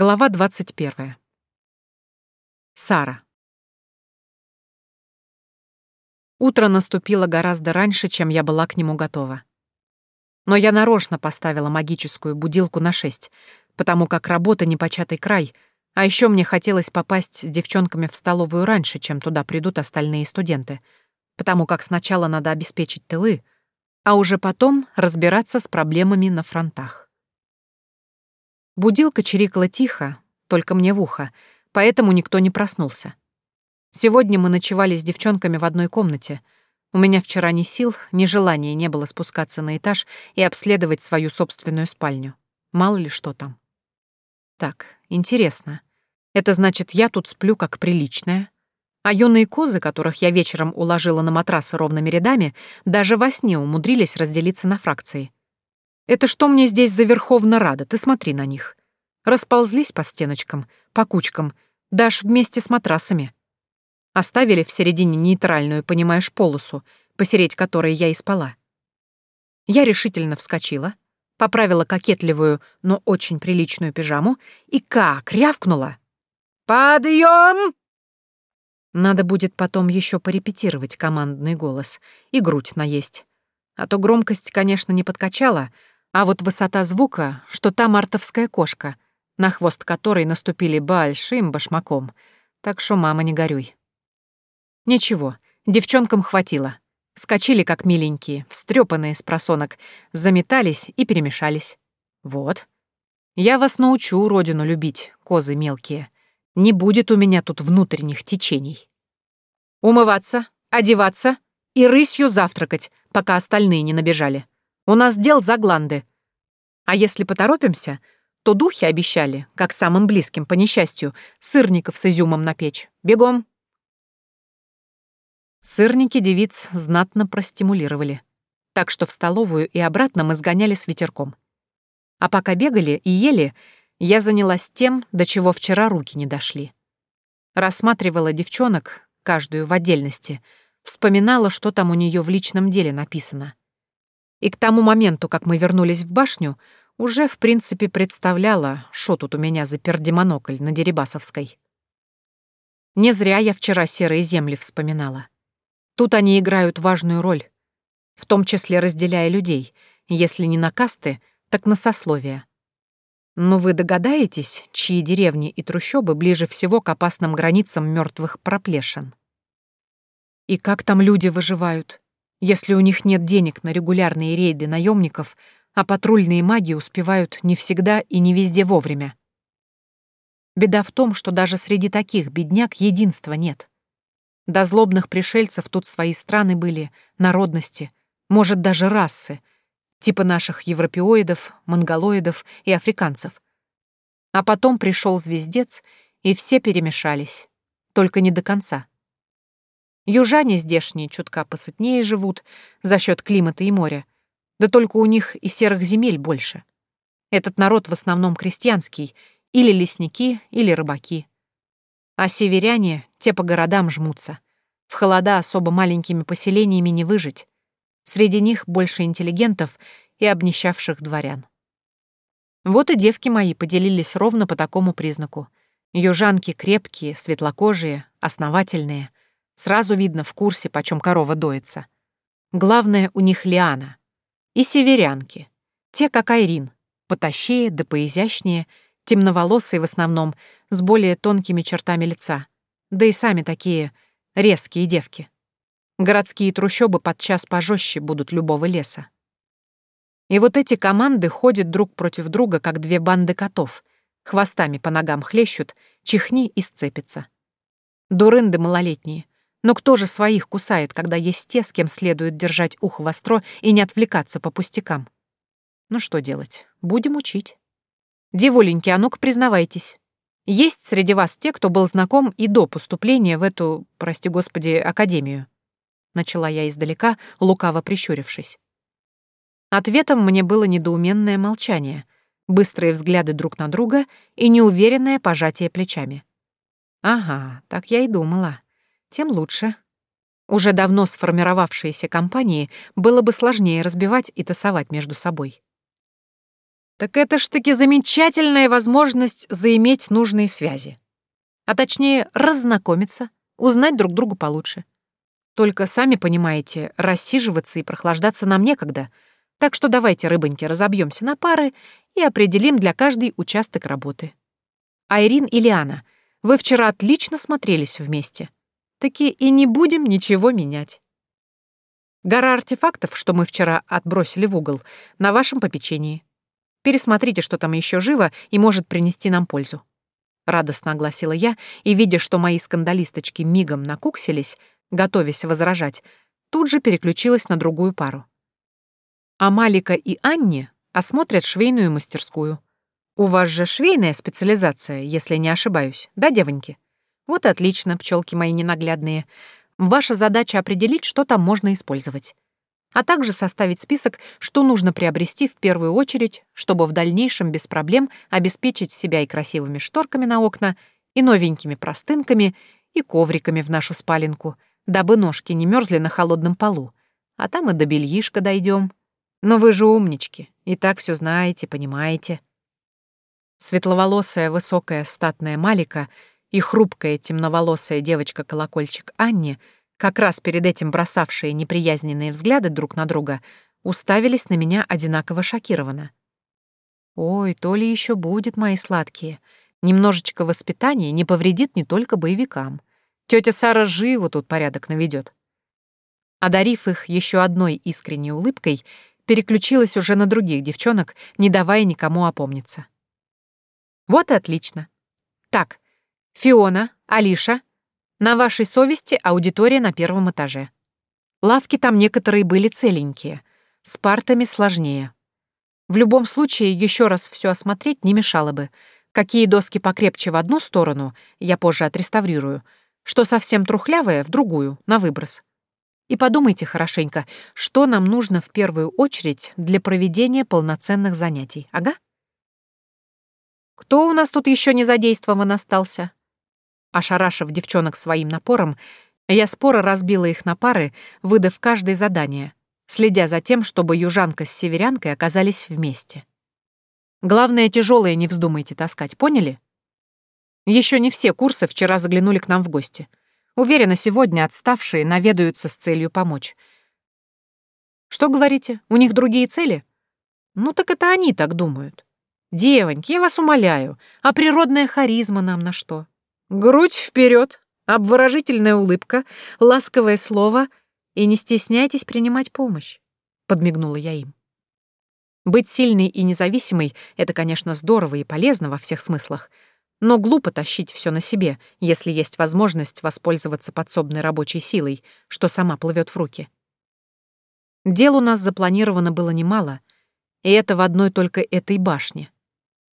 Глава 21. Сара. Утро наступило гораздо раньше, чем я была к нему готова. Но я нарочно поставила магическую будилку на шесть, потому как работа непочатый край, а еще мне хотелось попасть с девчонками в столовую раньше, чем туда придут остальные студенты, потому как сначала надо обеспечить тылы, а уже потом разбираться с проблемами на фронтах. Будилка чирикала тихо, только мне в ухо, поэтому никто не проснулся. Сегодня мы ночевали с девчонками в одной комнате. У меня вчера ни сил, ни желания не было спускаться на этаж и обследовать свою собственную спальню. Мало ли что там. Так, интересно. Это значит, я тут сплю как приличная, а юные козы, которых я вечером уложила на матрасы ровными рядами, даже во сне умудрились разделиться на фракции — это что мне здесь за Верховна Рада? Ты смотри на них. Расползлись по стеночкам, по кучкам, даже вместе с матрасами. Оставили в середине нейтральную, понимаешь, полосу, посереть которой я и спала. Я решительно вскочила, поправила кокетливую, но очень приличную пижаму и как рявкнула. «Подъем!» Надо будет потом еще порепетировать командный голос и грудь наесть. А то громкость, конечно, не подкачала, а вот высота звука, что та мартовская кошка, на хвост которой наступили большим башмаком. Так что, мама, не горюй. Ничего, девчонкам хватило. Скочили, как миленькие, встрепанные с просонок, заметались и перемешались. Вот. Я вас научу родину любить, козы мелкие. Не будет у меня тут внутренних течений. Умываться, одеваться и рысью завтракать, пока остальные не набежали. У нас дел за гланды. А если поторопимся, то духи обещали, как самым близким, по несчастью, сырников с изюмом на печь. Бегом!» Сырники девиц знатно простимулировали. Так что в столовую и обратно мы сгоняли с ветерком. А пока бегали и ели, я занялась тем, до чего вчера руки не дошли. Рассматривала девчонок, каждую в отдельности, вспоминала, что там у нее в личном деле написано. И к тому моменту, как мы вернулись в башню, уже, в принципе, представляла, что тут у меня за пердемонокль на Дерибасовской. Не зря я вчера серые земли вспоминала. Тут они играют важную роль, в том числе разделяя людей, если не на касты, так на сословия. Но вы догадаетесь, чьи деревни и трущобы ближе всего к опасным границам мертвых проплешин? И как там люди выживают? Если у них нет денег на регулярные рейды наемников, а патрульные маги успевают не всегда и не везде вовремя. Беда в том, что даже среди таких бедняк единства нет. До злобных пришельцев тут свои страны были, народности, может, даже расы, типа наших европеоидов, монголоидов и африканцев. А потом пришел звездец, и все перемешались, только не до конца. Южане здешние чутка посытнее живут за счет климата и моря. Да только у них и серых земель больше. Этот народ в основном крестьянский, или лесники, или рыбаки. А северяне, те по городам жмутся. В холода особо маленькими поселениями не выжить. Среди них больше интеллигентов и обнищавших дворян. Вот и девки мои поделились ровно по такому признаку. Южанки крепкие, светлокожие, основательные — Сразу видно в курсе, почем корова доится. Главное, у них лиана. И северянки. Те, как Айрин. Потащее да поизящнее, темноволосые в основном, с более тонкими чертами лица. Да и сами такие резкие девки. Городские трущобы подчас пожестче будут любого леса. И вот эти команды ходят друг против друга, как две банды котов. Хвостами по ногам хлещут, чихни и сцепится. Дурынды малолетние. Но кто же своих кусает, когда есть те, с кем следует держать ухо востро и не отвлекаться по пустякам? Ну что делать? Будем учить. Деволеньки, а ну-ка признавайтесь. Есть среди вас те, кто был знаком и до поступления в эту, прости господи, академию? Начала я издалека, лукаво прищурившись. Ответом мне было недоуменное молчание, быстрые взгляды друг на друга и неуверенное пожатие плечами. Ага, так я и думала тем лучше. Уже давно сформировавшиеся компании было бы сложнее разбивать и тасовать между собой. Так это ж таки замечательная возможность заиметь нужные связи. А точнее, разнакомиться, узнать друг друга получше. Только, сами понимаете, рассиживаться и прохлаждаться нам некогда, так что давайте, рыбоньки, разобьемся на пары и определим для каждой участок работы. Айрин и Лиана, вы вчера отлично смотрелись вместе. Таки и не будем ничего менять. Гора артефактов, что мы вчера отбросили в угол, на вашем попечении. Пересмотрите, что там еще живо и может принести нам пользу. Радостно огласила я, и, видя, что мои скандалисточки мигом накуксились, готовясь возражать, тут же переключилась на другую пару. А Малика и Анне осмотрят швейную мастерскую. У вас же швейная специализация, если не ошибаюсь, да, девоньки? Вот отлично, пчелки мои ненаглядные. Ваша задача определить, что там можно использовать. А также составить список, что нужно приобрести в первую очередь, чтобы в дальнейшем без проблем обеспечить себя и красивыми шторками на окна, и новенькими простынками, и ковриками в нашу спаленку, дабы ножки не мерзли на холодном полу. А там и до бельишка дойдем. Но вы же умнички, и так все знаете, понимаете. Светловолосая, высокая, статная Малика и хрупкая, темноволосая девочка-колокольчик Анни, как раз перед этим бросавшие неприязненные взгляды друг на друга, уставились на меня одинаково шокированно. «Ой, то ли еще будет, мои сладкие. Немножечко воспитания не повредит не только боевикам. Тетя Сара живо тут порядок наведет. Одарив их еще одной искренней улыбкой, переключилась уже на других девчонок, не давая никому опомниться. Вот и отлично. Так, Фиона, Алиша, на вашей совести аудитория на первом этаже. Лавки там некоторые были целенькие, с партами сложнее. В любом случае, еще раз все осмотреть не мешало бы. Какие доски покрепче в одну сторону, я позже отреставрирую, что совсем трухлявое — в другую, на выброс. И подумайте хорошенько, что нам нужно в первую очередь для проведения полноценных занятий, ага? Кто у нас тут еще не задействован остался? Ошарашив девчонок своим напором, я споро разбила их на пары, выдав каждое задание, следя за тем, чтобы южанка с северянкой оказались вместе. Главное, тяжелое не вздумайте таскать, поняли? Еще не все курсы вчера заглянули к нам в гости. Уверена, сегодня отставшие наведаются с целью помочь. Что говорите, у них другие цели? Ну так это они так думают. Девоньки, я вас умоляю, а природная харизма нам на что? Грудь вперед, обворожительная улыбка, ласковое слово и не стесняйтесь принимать помощь, подмигнула я им. Быть сильной и независимой — это, конечно, здорово и полезно во всех смыслах — но глупо тащить все на себе, если есть возможность воспользоваться подсобной рабочей силой, что сама плывет в руки. Дел у нас запланировано было немало, и это в одной только этой башне.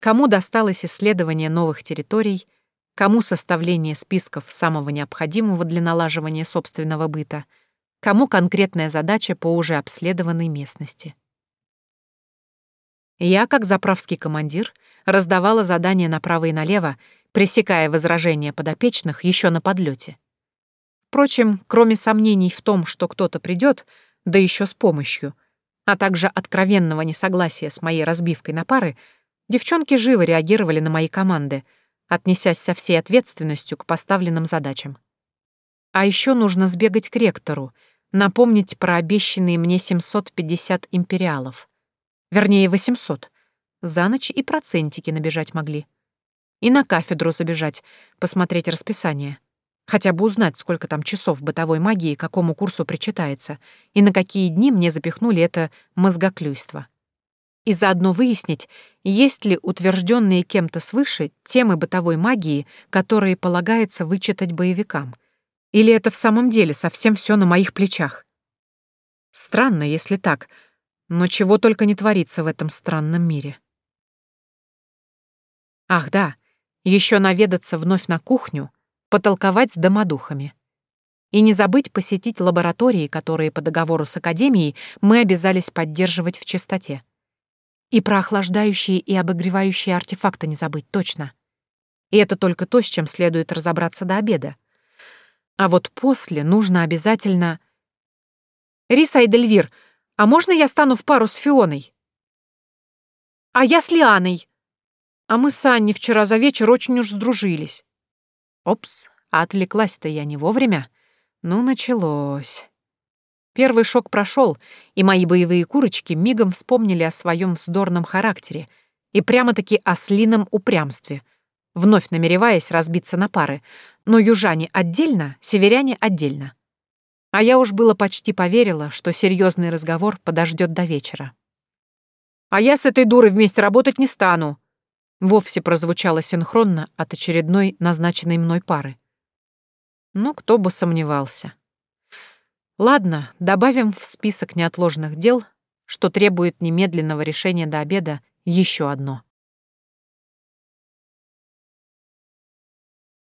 Кому досталось исследование новых территорий, кому составление списков самого необходимого для налаживания собственного быта, кому конкретная задача по уже обследованной местности. Я, как заправский командир, раздавала задания направо и налево, пресекая возражения подопечных еще на подлете. Впрочем, кроме сомнений в том, что кто-то придет, да еще с помощью, а также откровенного несогласия с моей разбивкой на пары, девчонки живо реагировали на мои команды, отнесясь со всей ответственностью к поставленным задачам. А еще нужно сбегать к ректору, напомнить про обещанные мне 750 империалов — Вернее, 800. За ночь и процентики набежать могли. И на кафедру забежать, посмотреть расписание. Хотя бы узнать, сколько там часов бытовой магии какому курсу причитается, и на какие дни мне запихнули это мозгоклюйство. И заодно выяснить, есть ли утвержденные кем-то свыше темы бытовой магии, которые полагается вычитать боевикам. Или это в самом деле совсем все на моих плечах? Странно, если так — но чего только не творится в этом странном мире. Ах да, еще наведаться вновь на кухню, потолковать с домодухами. И не забыть посетить лаборатории, которые по договору с Академией мы обязались поддерживать в чистоте. И про охлаждающие и обогревающие артефакты не забыть точно. И это только то, с чем следует разобраться до обеда. А вот после нужно обязательно... «Риса Эдельвир, а можно я стану в пару с Фионой?» А я с Лианой. А мы с Анней вчера за вечер очень уж сдружились. Опс, отвлеклась-то я не вовремя. Ну, началось. Первый шок прошел, и мои боевые курочки мигом вспомнили о своем вздорном характере и прямо-таки ослином упрямстве, вновь намереваясь разбиться на пары, но южане отдельно, северяне отдельно. А я уж было почти поверила, что серьезный разговор подождет до вечера. «А я с этой дурой вместе работать не стану!» Вовсе прозвучало синхронно от очередной назначенной мной пары. Ну, кто бы сомневался. Ладно, добавим в список неотложных дел, что требует немедленного решения до обеда, еще одно.